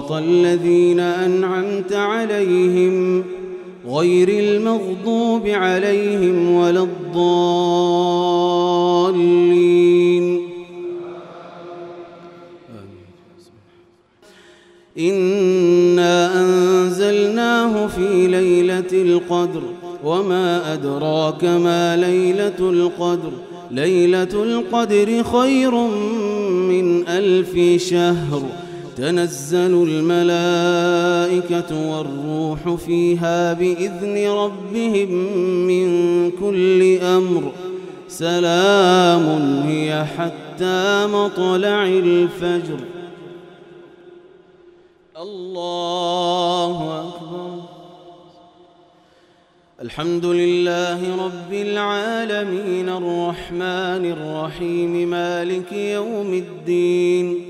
صراط الذين أنعمت عليهم غير المغضوب عليهم ولا الضالين. إنا أنزلناه في ليلة القدر وما أدراك ما ليلة القدر. ليلة القدر خير من ألف شهر. تنزل الملائكة والروح فيها بإذن ربهم من كل أمر. سلام هي حتى مطلع الفجر. الله أكبر. الحمد لله رب العالمين. الرحمن الرحيم. مالك يوم الدين.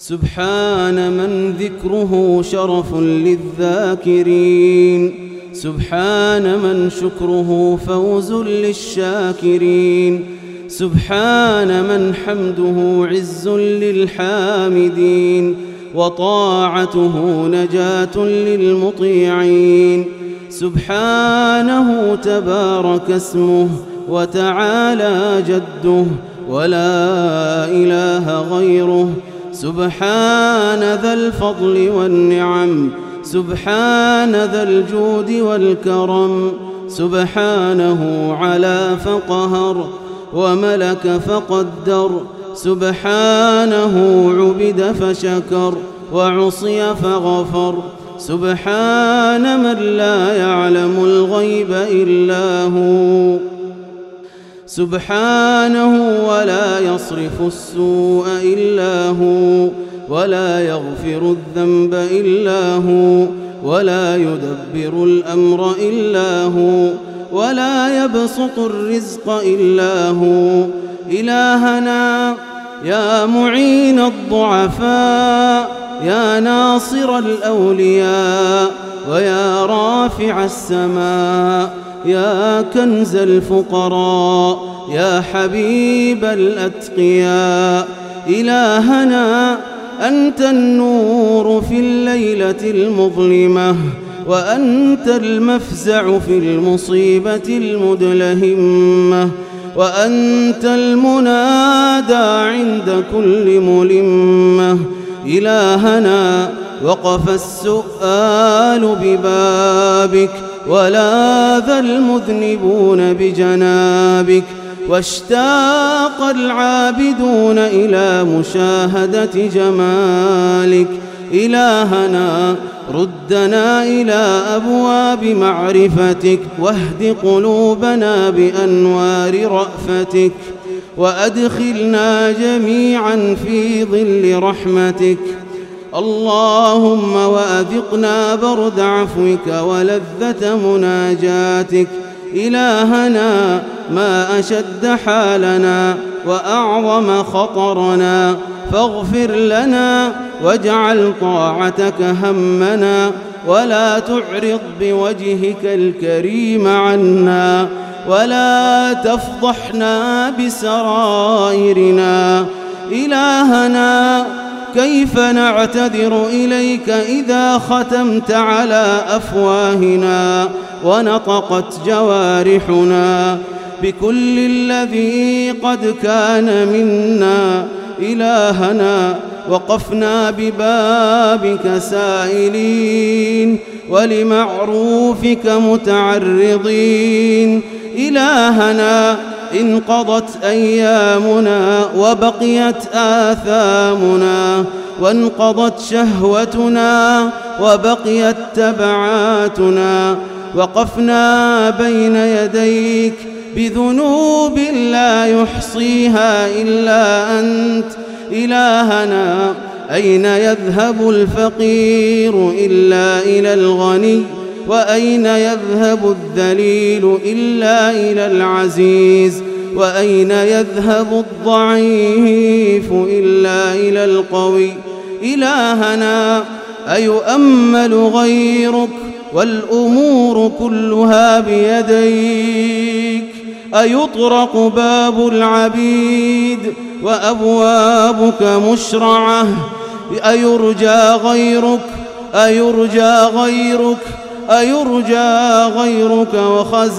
سبحان من ذكره شرف للذاكرين. سبحان من شكره فوز للشاكرين. سبحان من حمده عز للحامدين. وطاعته نجاة للمطيعين. سبحانه تبارك اسمه وتعالى جده. ولا إله غيره. سبحان ذا الفضل والنعم سبحان ذا الجود والكرم سبحانه على فقهر وملك فقدر سبحانه عبد فشكر وعصي فغفر سبحان من لا يعلم الغيب إلا هو. سبحانه ولا يصرف السوء إلا هو ولا يغفر الذنب إلا هو ولا يدبر الأمر إلا هو ولا يبسط الرزق إلا هو. إلهنا يا معين الضعفاء يا ناصر الأولياء ويا رافع السماء. يا كنز الفقراء يا حبيب الأتقياء إلهنا أنت النور في الليلة المظلمة وأنت المفزع في المصيبة المدلهمة وأنت المنادى عند كل ملمة. إلهنا وقف السؤال ببابك ولاذ المذنبون بجنابك واشتاق العابدون إلى مشاهدة جمالك. إلهنا ردنا إلى أبواب معرفتك. واهد قلوبنا بأنوار رأفتك. وأدخلنا جميعا في ظل رحمتك. اللهم وأذقنا برد عفوك ولذة مناجاتك. إلهنا ما أشد حالنا وأعظم خطرنا. فاغفر لنا واجعل طاعتك همنا. ولا تعرض بوجهك الكريم عنا. ولا تفضحنا بسرائرنا. إلهنا كيف نعتذر إليك إذا ختمت على أفواهنا ونطقت جوارحنا بكل الذي قد كان منا إلهنا وقفنا ببابك سائلين ولمعروفك متعرضين إلهنا انقضت أيامنا وبقيت آثامنا وانقضت شهوتنا وبقيت تبعاتنا وقفنا بين يديك بذنوب لا يحصيها إلا أنت. إلهنا أين يذهب الفقير إلا إلى الغني؟ وأين يذهب الذليل إلا إلى العزيز؟ وأين يذهب الضعيف إلا إلى القوي؟ إلهنا أيؤمل غيرك؟ والأمور كلها بيديك. أيطرق باب العبيد وأبوابك مشرعة؟ أيرجى غيرك؟ أيرجى غيرك؟ أيرجى غيرك وخزائنك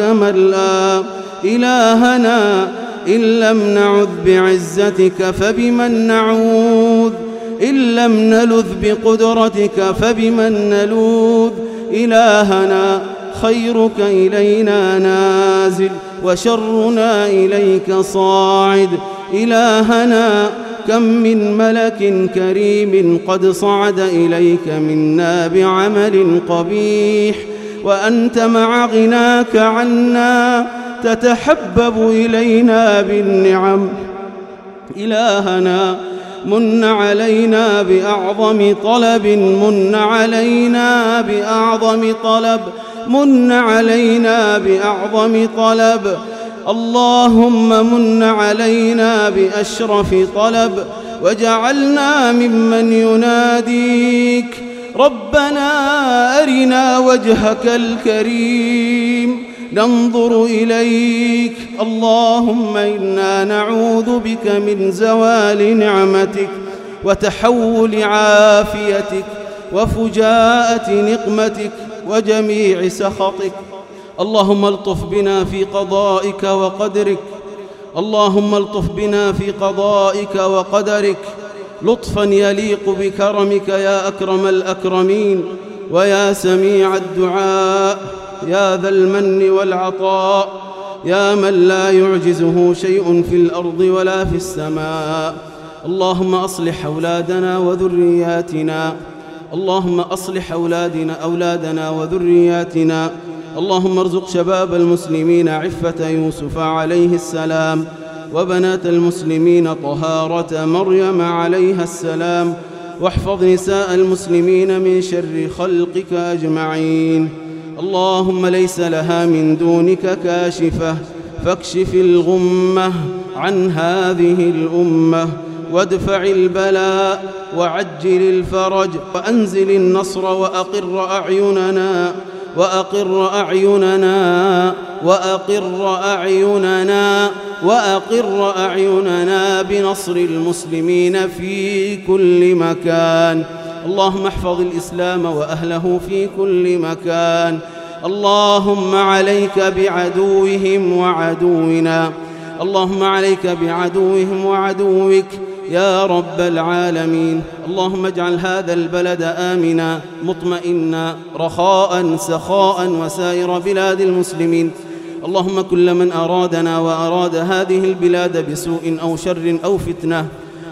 ملأ إلهنا إن لم نعذ بعزتك فبمن نعوذ إن لم نلذ بقدرتك فبمن نلوذ إلهنا خيرك إلينا نازل وشرنا إليك صاعد إلهنا كم من ملك كريم قد صعد إليك منا بعمل قبيح وأنت مع غناك عنا تتحبب إلينا بالنعم. إلهنا من علينا بأعظم طلب من علينا بأعظم طلب من علينا بأعظم طلب. اللهم من علينا بأشرف طلب وجعلنا ممن يناديك. ربنا أرنا وجهك الكريم. ننظر إليك. اللهم إنا نعوذ بك من زوال نعمتك وتحول عافيتك وفجاءة نقمتك وجميع سخطك. اللهم الطف بنا في قضائك وقدرك. اللهم الطف بنا في قضائك وقدرك. لطفا يليق بكرمك يا أكرم الأكرمين ويا سميع الدعاء. يا ذا المن والعطاء. يا من لا يعجزه شيء في الأرض ولا في السماء. اللهم أصلح أولادنا وذرياتنا. اللهم أصلح أولادنا أولادنا وذرياتنا. اللهم ارزق شباب المسلمين عفة يوسف عليه السلام وبنات المسلمين طهارة مريم عليها السلام واحفظ نساء المسلمين من شر خلقك أجمعين. اللهم ليس لها من دونك كاشفة فاكشف الغمة عن هذه الأمة وادفع البلاء وعجل الفرج وأنزل النصر وأقر أعيننا وأقر أعيننا وأقر أعيننا وأقر أعيننا بنصر المسلمين في كل مكان. اللهم احفظ الإسلام وأهله في كل مكان. اللهم عليك بعدوهم وعدونا. اللهم عليك بعدوهم وعدوك. يا رب العالمين. اللهم اجعل هذا البلد آمنا مطمئنا رخاء سخاء وسائر بلاد المسلمين. اللهم كل من أرادنا وأراد هذه البلاد بسوء أو شر أو فتنة.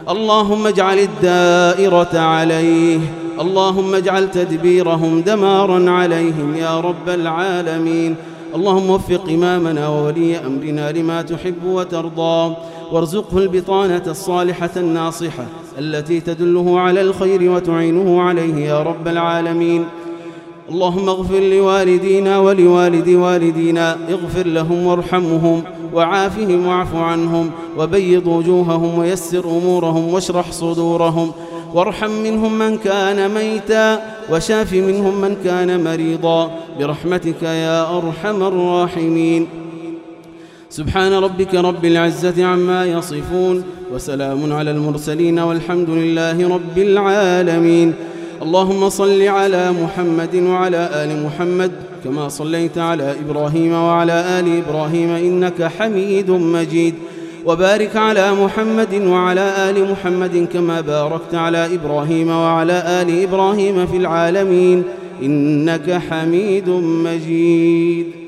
اللهم اجعل الدائرة عليه. اللهم اجعل تدبيرهم دمارا عليهم يا رب العالمين. اللهم وفق إمامنا وولي أمرنا لما تحب وترضى وارزقه البطانة الصالحة الناصحة التي تدله على الخير وتعينه عليه يا رب العالمين. اللهم اغفر لوالدينا ولوالد والدينا اغفر لهم وارحمهم وعافهم واعف عنهم وبيض وجوههم ويسر أمورهم واشرح صدورهم وارحم منهم من كان ميتا وشاف منهم من كان مريضا. برحمتك يا أرحم الراحمين. سبحان ربك رب العزة عما يصفون وسلام على المرسلين والحمد لله رب العالمين. اللهم صل على محمد وعلى آل محمد كما صليت على إبراهيم وعلى آل إبراهيم إنك حميد مجيد. وبارك على محمد وعلى آل محمد كما باركت على إبراهيم وعلى آل إبراهيم في العالمين إنك حميد مجيد.